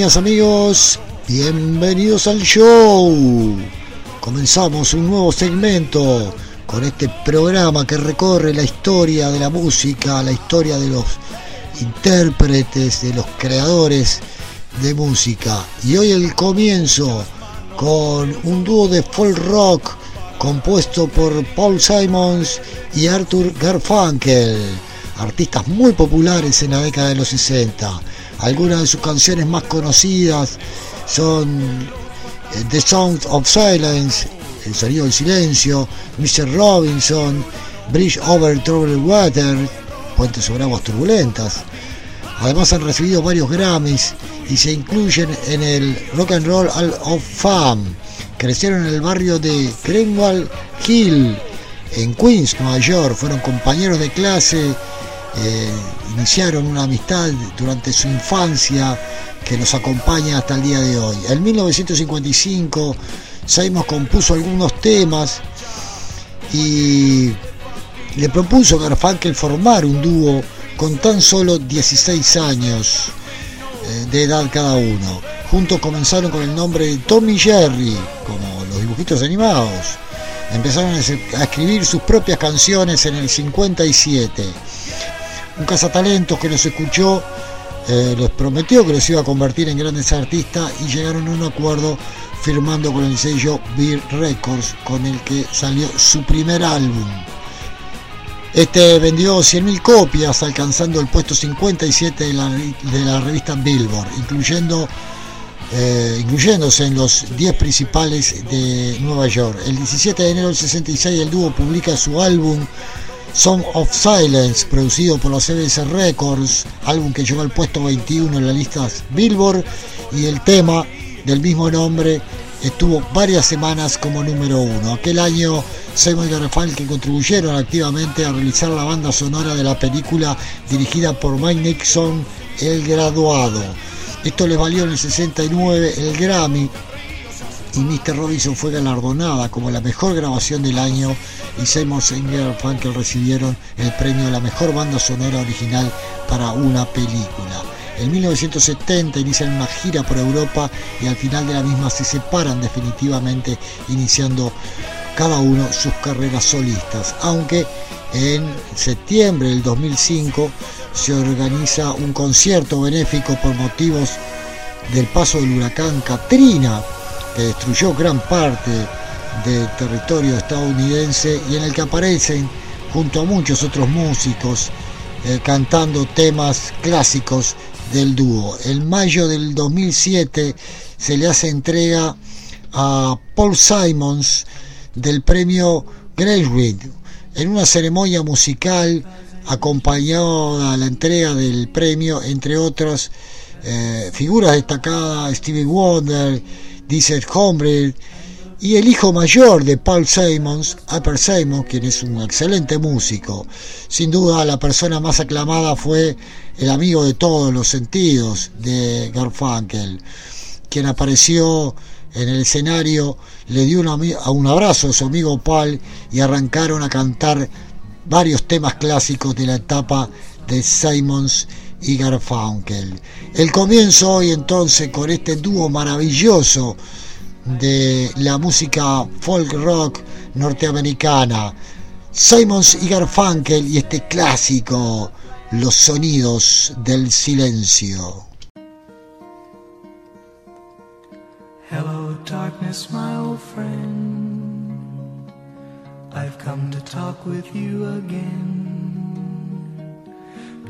Amigos, bienvenidos al show. Comenzamos un nuevo segmento con este programa que recorre la historia de la música, la historia de los intérpretes, de los creadores de música. Y hoy el comienzo con un dúo de folk rock compuesto por Paul Simons y Arthur Garfunkel, artistas muy populares en la década de los 60. Algunas de sus canciones más conocidas son eh, The Sound of Silence, El sonido del silencio, Mr. Robinson, Bridge Over Troubled Water, Puentes sobre aguas turbulentas. Además han recibido varios Grammys y se incluyen en el Rock and Roll Hall of Fame. Crecieron en el barrio de Greenwald Hill, en Queens, Nueva York. Fueron compañeros de clase, eh, iniciaron una amistad durante su infancia que nos acompaña hasta el día de hoy. En 1955 Simon compuso algunos temas y le propuso a Garfunkel formar un dúo con tan solo 16 años eh, de edad cada uno. Juntos comenzaron con el nombre de Tommy Jerry, como los dibujitos animados. Empezaron a escribir sus propias canciones en el 57. Un cazatalentos que los escuchó eh, les prometió que los iba a convertir en grandes artistas y llegaron a un acuerdo firmando con el sello Beer Records con el que salió su primer álbum. Este vendió 100.000 copias alcanzando el puesto 57 de la, de la revista Billboard, incluyendo, eh, incluyéndose en los 10 principales de Nueva York. El 17 de enero del 66 el dúo publica su álbum Song of Silence, producido por la CBS Records, álbum que llegó al puesto 21 en la lista Billboard y el tema del mismo nombre estuvo varias semanas como número uno. Aquel año Simon y Garfunkel contribuyeron activamente a realizar la banda sonora de la película dirigida por Mike Nixon, El Graduado. Esto les valió en el 69 el Grammy y Mr. Robinson fue galardonada como la mejor grabación del año y Simon y Garfunkel recibieron el premio a la mejor banda sonora original para una película. En 1970 inician una gira por Europa y al final de la misma se separan definitivamente iniciando cada uno sus carreras solistas, aunque en septiembre del 2005 se organiza un concierto benéfico por motivos del paso del huracán Katrina destruyó gran parte del territorio estadounidense y en el que aparecen junto a muchos otros músicos eh, cantando temas clásicos del dúo. En mayo del 2007 se le hace entrega a Paul Simons del premio Graduate en una ceremonia musical acompañada a la entrega del premio, entre otras eh, figuras destacadas, Stevie Wonder, Dizzy Hombre y el hijo mayor de Paul Simons, Upper Simons, quien es un excelente músico. Sin duda la persona más aclamada fue el amigo de todos los sentidos de Garfunkel, quien apareció en el escenario, le dio un abrazo a su amigo Paul y arrancaron a cantar varios temas clásicos de la etapa de Simons y Garfunkel. El comienzo hoy entonces con este dúo maravilloso de la música folk rock norteamericana. Simons y Garfunkel y este clásico, Los sonidos del silencio. Hello, darkness, my old friend. I've come to talk with you again.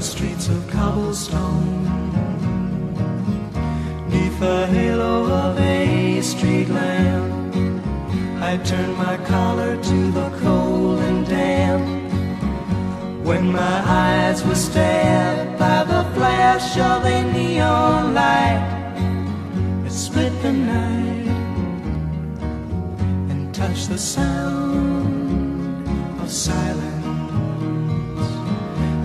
streets of cobblestone Neath the halo of a street lamp. I turned my collar to the cold and damp. When my eyes were stabbed by the flash of a neon light, it split the night and touched the sound of silence.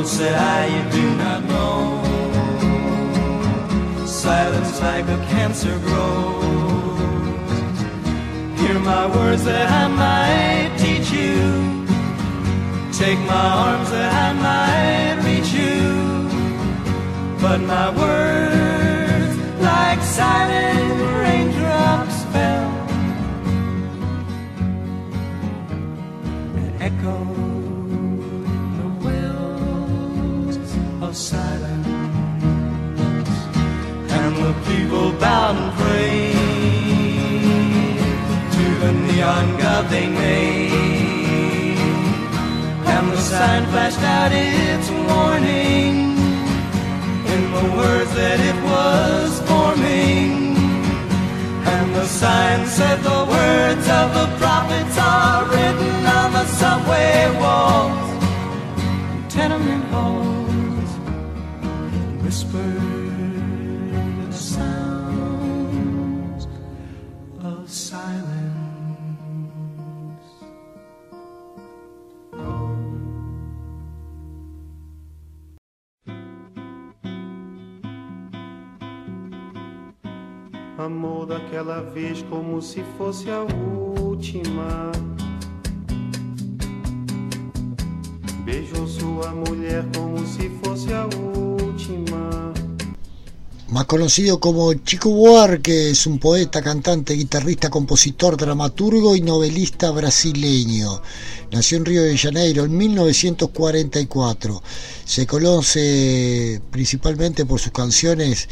Fool said I, you do not know. Silence like a cancer grows. Hear my words that I might teach you. Take my arms that I might reach you. But my words, like silent made. And the sign flashed out its warning in the words that it was forming. And the sign said the words of the prophets are written on the subway walls, tenement Amor daquela vez como se fosse a última. Beijou sua mulher como se fosse a última. Más conocido como Chico Buarque, es un poeta, cantante, guitarrista, compositor, dramaturgo y novelista brasileño. Nació en Río de Janeiro en 1944. Se conoce principalmente por sus canciones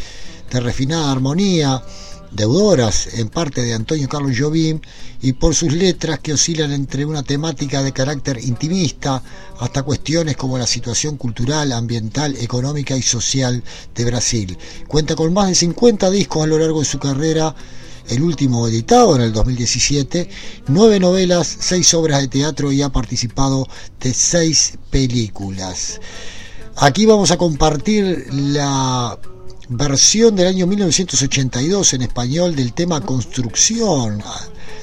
de refinada armonía, deudoras en parte de Antonio Carlos Jobim y por sus letras que oscilan entre una temática de carácter intimista hasta cuestiones como la situación cultural, ambiental, económica y social de Brasil. Cuenta con más de 50 discos a lo largo de su carrera, el último editado en el 2017, nueve novelas, seis obras de teatro y ha participado de seis películas. Aquí vamos a compartir la versión del año 1982 en español del tema Construcción,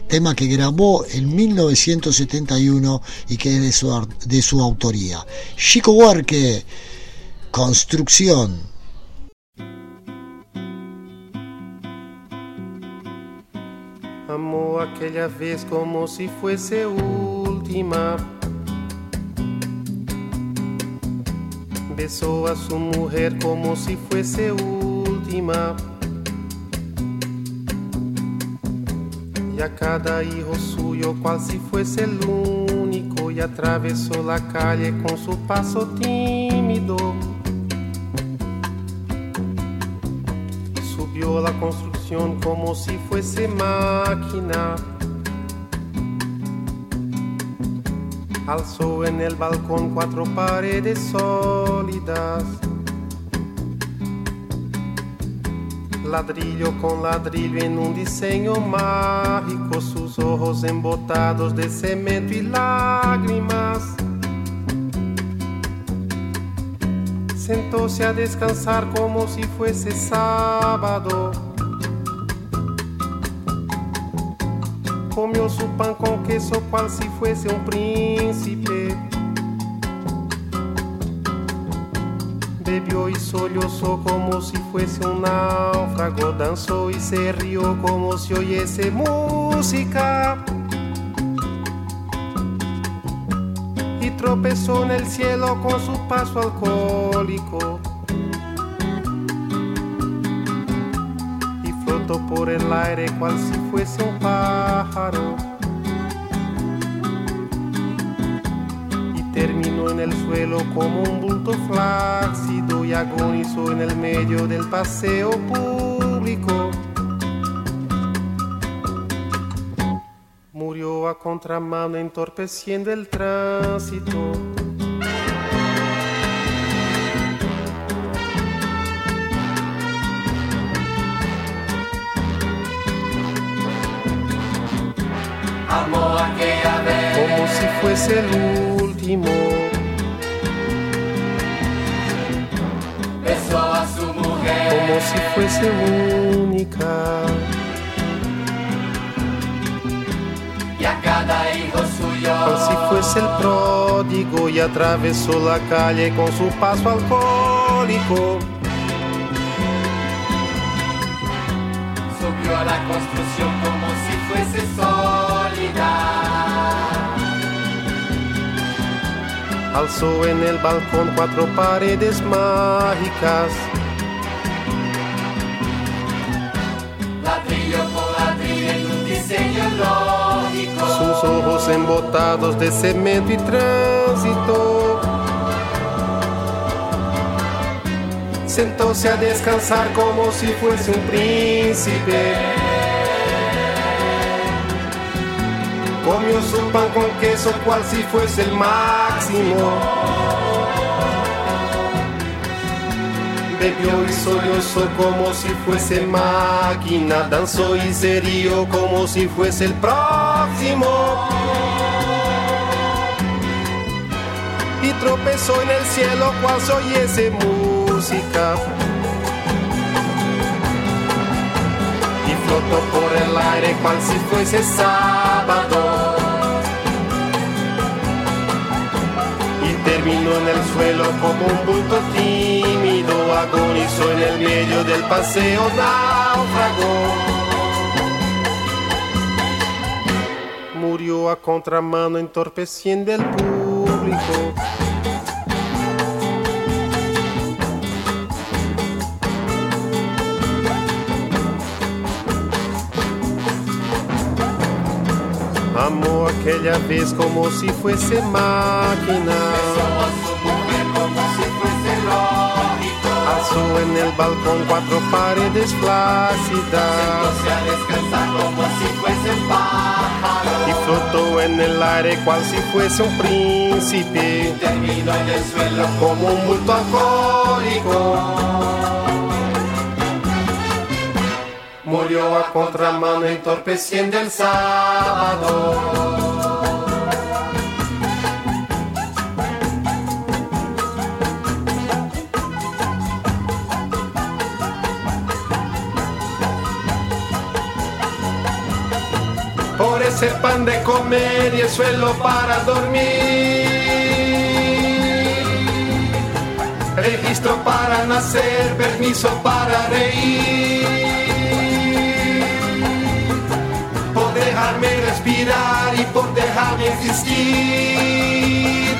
tema que grabó en 1971 y que es de su, de su autoría. Chico Huarque, Construcción. Amou aquela vez como se fosse última. Besou a sua mulher como se fosse última. E a cada hijo suyo cual si fuese el único y atravesó la calle con su paso tímido. Subió la construcción como si fuese máquina. Alzó en el balcón cuatro paredes sólidas. Ladrillo con ladrillo en un diseño mágico, sus ojos embotados de cemento y lágrimas. Sentóse a descansar como si fuese sábado. Comió su pan con queso cual si fuese un príncipe. Bebió y sollozó como si fuese un náufrago. Danzó y se rió como si oyese música. Y tropezó en el cielo con su paso alcohólico. Por el aire cual si fuese un pájaro. Y terminó en el suelo como un bulto flácido y agonizó en el medio del paseo público. Murió a contramano entorpeciendo el tránsito. Fuese el último. Besó a su mujer. como si fuese única. Y a cada hijo suyo. Cual si fuese el pródigo y atravesó la calle con su paso alcohólico. Subió a la construcción como si fuese sólida. Alzó en el balcón cuatro paredes mágicas. Ladrillo por ladrillo en un diseño lógico. Sus ojos embotados de cemento y tránsito. Sentóse a descansar como si fuese un príncipe. Comió su pan con queso cual si fuese el máximo. Bebió y sollozó como si fuese máquina. Danzó y se rió como si fuese el próximo. Y tropezó en el cielo cual se oyese música. Y flotó por el aire cual si fuese sábado. Terminó en el suelo como un bulto tímido. Agonizó en el medio del paseo náufrago. Murió a contramano entorpeciendo el público. Amó aquella vez como si fuese máquina. Besó su mujer como si fuese lógico. En el balcón cuatro paredes flácidas. Sentóse a descansar como si fuese pájaro. Y flotó en el aire cual si fuese un príncipe. Terminó en el suelo Como un bulto alcohólico. Murió a contramano entorpeciendo el sábado. Por ese pan de comer y el suelo para dormir. Registro para nacer, permiso para reír. Dejarme respirar y por dejarme existir.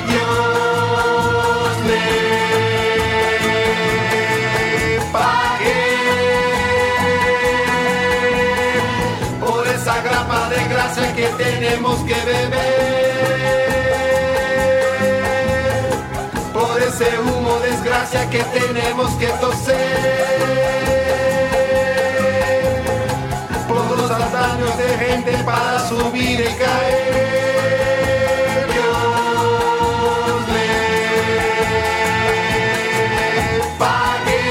Dios le pague por esa grapa de grasa que tenemos que beber, por ese humo desgracia que tenemos que toser, de gente para subir y caer. Dios le pague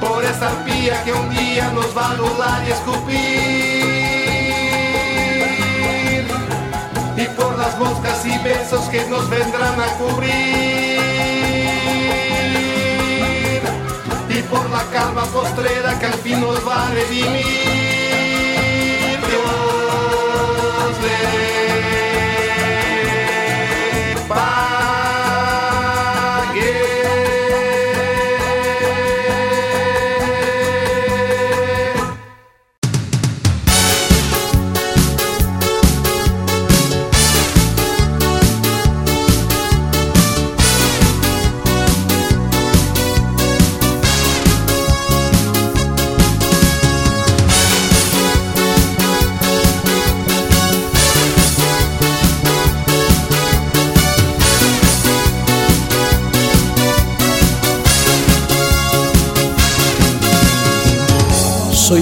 por esa arpía que un día nos va a anular y escupir. Y por las moscas y besos que nos vendrán a cubrir. Por la calma postrera que al fin nos va a redimir.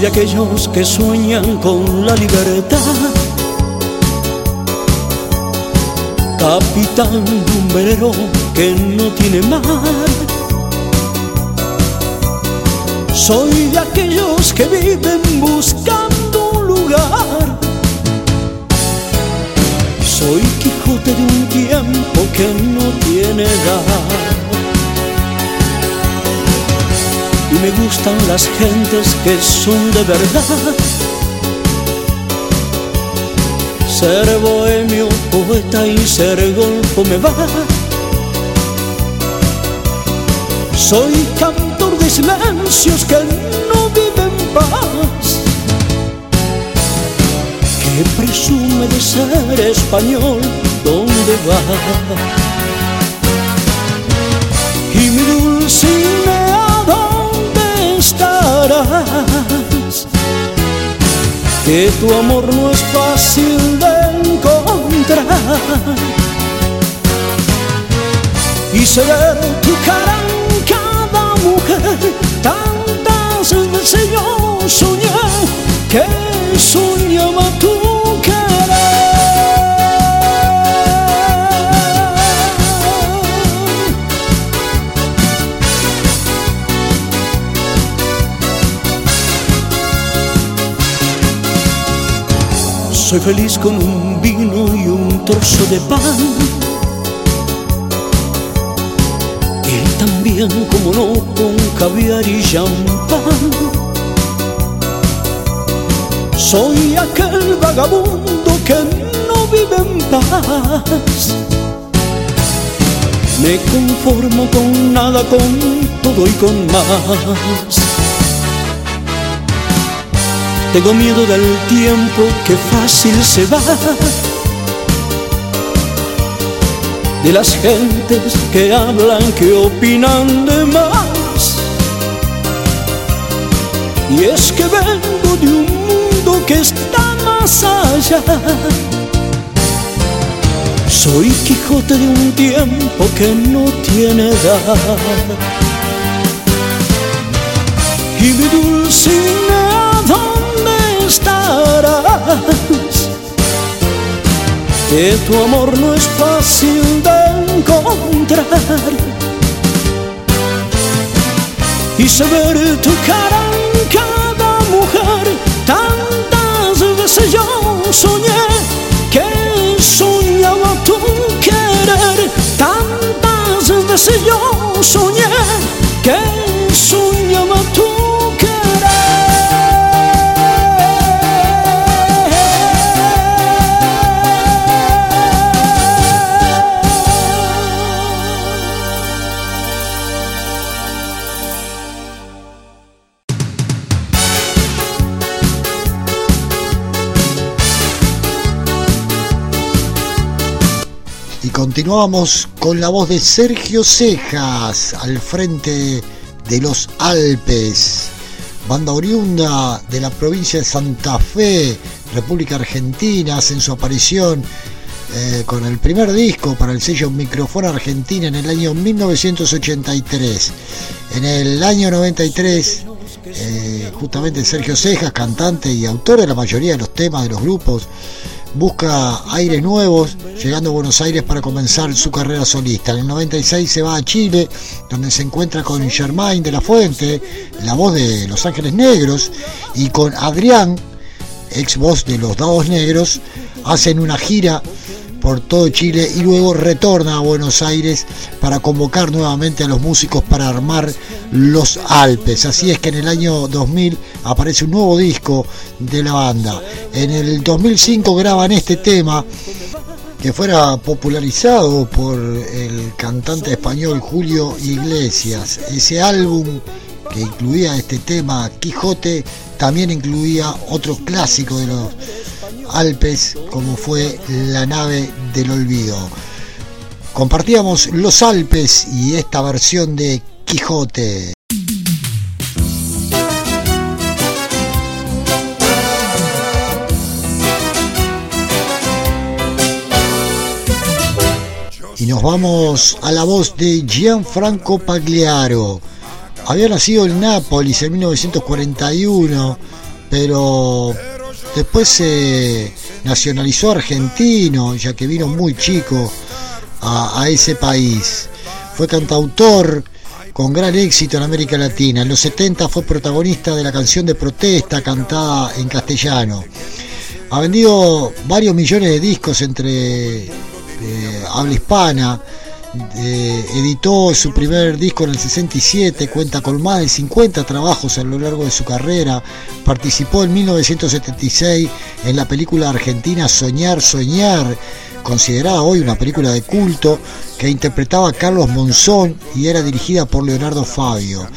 De aquellos que sueñan con la libertad. Capitán de que no tiene mar. Soy de aquellos que viven buscando un lugar. Soy Quijote de un tiempo que no tiene edad. Y me gustan las gentes que son de verdad. Ser bohemio, poeta y ser golfo me va. Soy cantor de silencios que no viven paz. Que presume de ser español, ¿dónde va? Y mi dulcinea que tu amor no es fácil de encontrar. Y ver tu cara en cada mujer tantas veces yo soñé que soñaba tu Soy feliz con un vino y un trozo de pan. Y también, como no, con caviar y champán. Soy aquel vagabundo que no vive en paz. Me conformo con nada, con todo y con más. Tengo miedo del tiempo que fácil se va. De las gentes que hablan, que opinan de más. Y es que vengo de un mundo que está más allá. Soy Quijote de un tiempo que no tiene edad. Y mi dulcinea que tu amor no es fácil de encontrar. Y saber tu cara en cada mujer. Tantas veces yo soñé que soñaba tu querer, tantas veces yo soñé que Continuamos con la voz de Sergio Cejas al frente de los Alpes, banda oriunda de la provincia de Santa Fe, República Argentina, hacen su aparición eh, con el primer disco para el sello Micrófono Argentina en el año 1983. En el año 93, eh, justamente Sergio Cejas, cantante y autor de la mayoría de los temas de los grupos, busca aires nuevos, llegando a Buenos Aires para comenzar su carrera solista. En el 96 se va a Chile, donde se encuentra con Germain de la Fuente, la voz de Los Ángeles Negros, y con Adrián, ex voz de Los Dados Negros, hacen una gira por todo Chile y luego retorna a Buenos Aires para convocar nuevamente a los músicos para armar los Alpes. Así es que en el año 2000 aparece un nuevo disco de la banda. En el 2005 graban este tema que fuera popularizado por el cantante español Julio Iglesias. Ese álbum que incluía este tema Quijote también incluía otro clásico de los Alpes como fue la nave del olvido. Compartíamos los Alpes y esta versión de Quijote. Y nos vamos a la voz de Gianfranco Pagliaro, había nacido en Nápoles en 1941, pero después se nacionalizó argentino, ya que vino muy chico a, ese país. Fue cantautor con gran éxito en América Latina. En los 70 fue protagonista de la canción de protesta cantada en castellano. Ha vendido varios millones de discos entre eh, habla hispana eh, editó su primer disco en el 67, cuenta con más de 50 trabajos a lo largo de su carrera, participó en 1976 en la película argentina Soñar, Soñar, considerada hoy una película de culto, que interpretaba Carlos Monzón y era dirigida por Leonardo Fabio.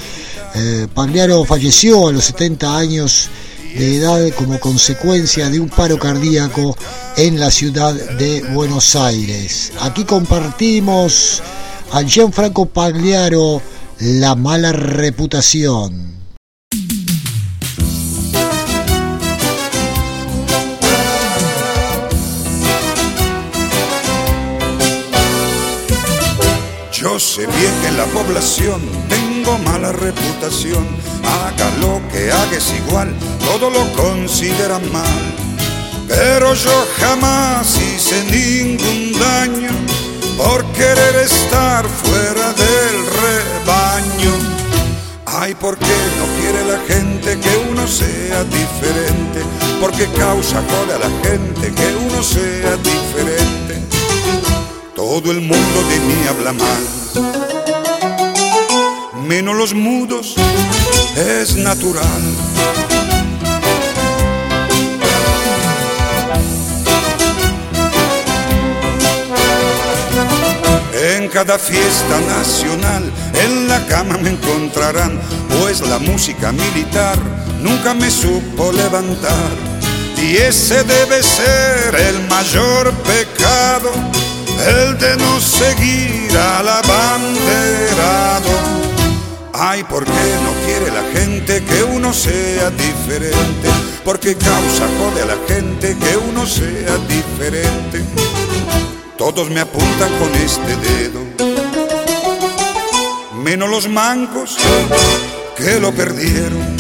Eh, Pagliaro falleció a los 70 años de edad como consecuencia de un paro cardíaco en la ciudad de Buenos Aires. Aquí compartimos a Gianfranco Pagliaro la mala reputación. Yo sé bien que la población mala reputación. Haga lo que hagas igual, todo lo consideran mal. Pero yo jamás hice ningún daño por querer estar fuera del rebaño. Ay, ¿por qué no quiere la gente que uno sea diferente? Porque causa joder a la gente que uno sea diferente. Todo el mundo de mí habla mal, menos los mudos, es natural. En cada fiesta nacional, en la cama me encontrarán, pues la música militar nunca me supo levantar. Y ese debe ser el mayor pecado el de no seguir al abanderado. Ay, ¿por qué no quiere la gente que uno sea diferente? Porque causa jode a la gente que uno sea diferente. Todos me apuntan con este dedo, menos los mancos que lo perdieron.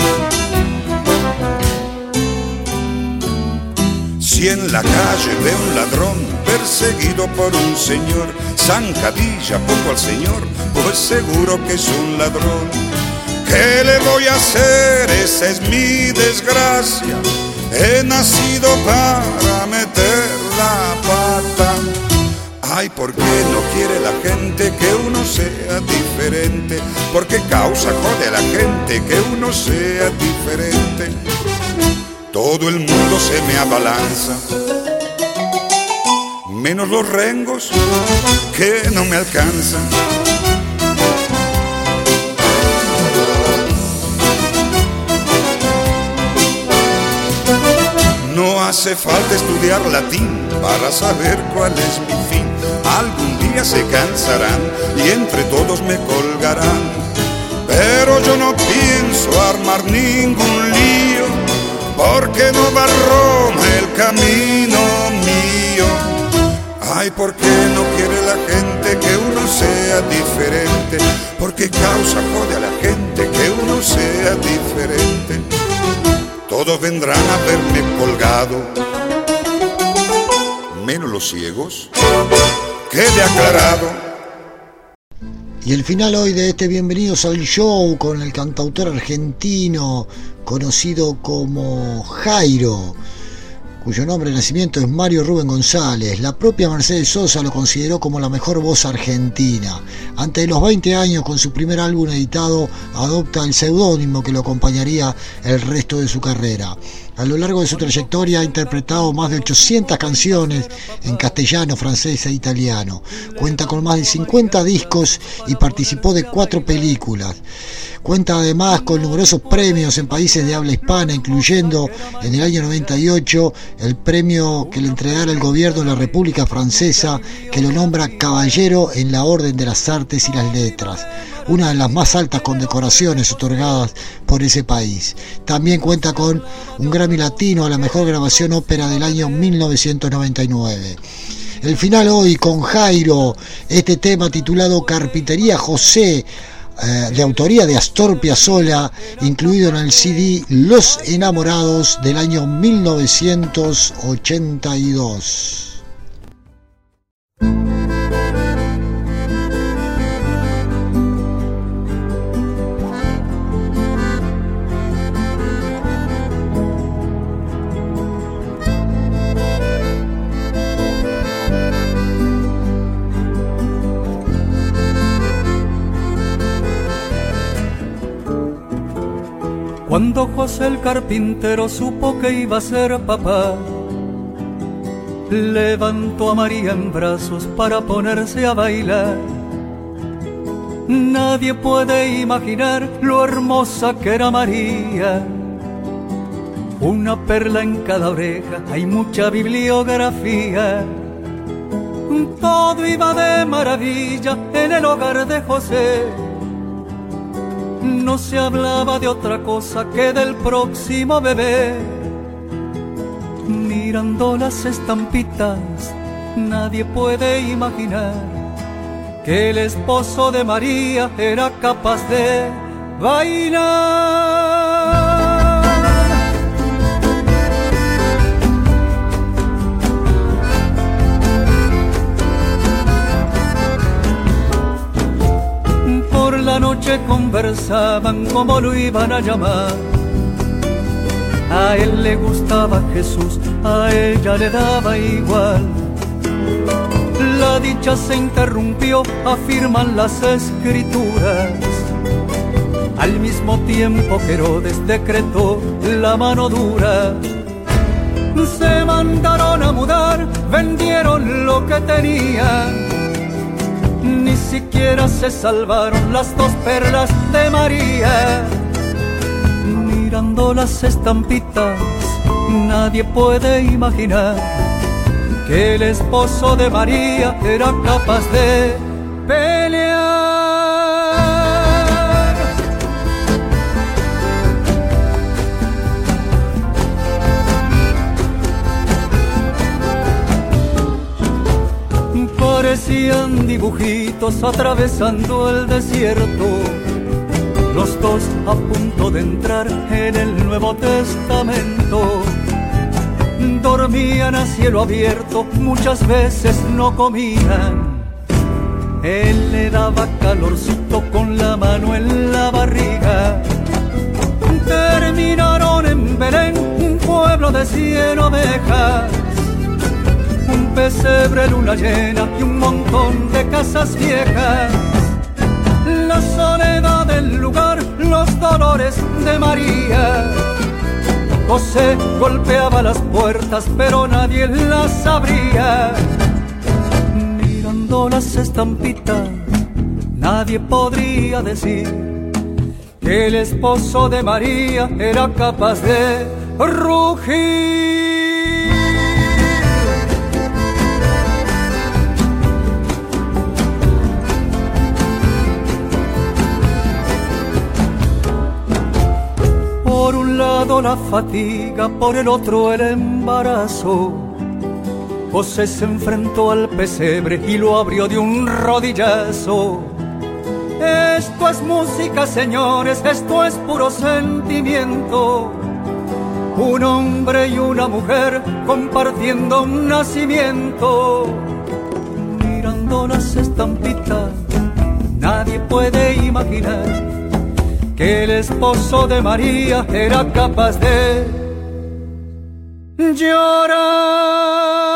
Si en la calle ve un ladrón perseguido por un señor, zancadilla pongo al señor, pues seguro que es un ladrón. ¿Qué le voy a hacer? Esa es mi desgracia. He nacido para meter la pata. Ay, ¿por qué no quiere la gente que uno sea diferente? Porque causa jode a la gente que uno sea diferente. Todo el mundo se me abalanza menos los rengos que no me alcanzan. No hace falta estudiar latín para saber cuál es mi fin. Algún día se cansarán y entre todos me colgarán. Pero yo no pienso armar ningún lío, porque no Roma el camino mío. Ay, ¿por qué no quiere la gente que uno sea diferente? Porque causa jode a la gente que uno sea diferente. Todos vendrán a verme colgado, menos los ciegos. Quede aclarado. Y el final hoy de este Bienvenidos al Show con el cantautor argentino conocido como Jairo cuyo nombre de nacimiento es Mario Rubén González. La propia Mercedes Sosa lo consideró como la mejor voz argentina. Antes de los 20 años, con su primer álbum editado, adopta el seudónimo que lo acompañaría el resto de su carrera. A lo largo de su trayectoria ha interpretado más de 800 canciones en castellano, francés e italiano. Cuenta con más de 50 discos y participó de cuatro películas. Cuenta además con numerosos premios en países de habla hispana, incluyendo en el año 98 el premio que le entregara el gobierno de la República Francesa, que lo nombra caballero en la Orden de las Artes y las Letras, una de las más altas condecoraciones otorgadas por ese país. También cuenta con un Grammy Latino a la mejor grabación ópera del año 1999. El final hoy con Jairo, este tema titulado Carpintería José, eh, de autoría de Astor Piazzolla, incluido en el CD Los Enamorados del año 1982. Cuando José el carpintero supo que iba a ser papá, levantó a María en brazos para ponerse a bailar. Nadie puede imaginar lo hermosa que era María. Una perla en cada oreja, hay mucha bibliografía. Todo iba de maravilla en el hogar de José no se hablaba de otra cosa que del próximo bebé. Mirando las estampitas, nadie puede imaginar que el esposo de María era capaz de bailar. La noche conversaban como lo iban a llamar. A él le gustaba Jesús, a ella le daba igual. La dicha se interrumpió, afirman las escrituras. Al mismo tiempo que Herodes decretó la mano dura. Se mandaron a mudar, vendieron lo que tenían siquiera se salvaron las dos perlas de María. Mirando las estampitas, nadie puede imaginar que el esposo de María era capaz de pelear. Parecían dibujitos atravesando el desierto, los dos a punto de entrar en el Nuevo Testamento. Dormían a cielo abierto, muchas veces no comían. Él le daba calorcito con la mano en la barriga. Terminaron en Belén, un pueblo de cien ovejas pesebre, luna llena y un montón de casas viejas. La soledad del lugar, los dolores de María. José golpeaba las puertas, pero nadie las abría. Mirando las estampitas, nadie podría decir que el esposo de María era capaz de rugir. Lado la fatiga, por el otro el embarazo. José se enfrentó al pesebre y lo abrió de un rodillazo. Esto es música, señores, esto es puro sentimiento. Un hombre y una mujer compartiendo un nacimiento. Mirando las estampitas, nadie puede imaginar que el esposo de María era capaz de llorar.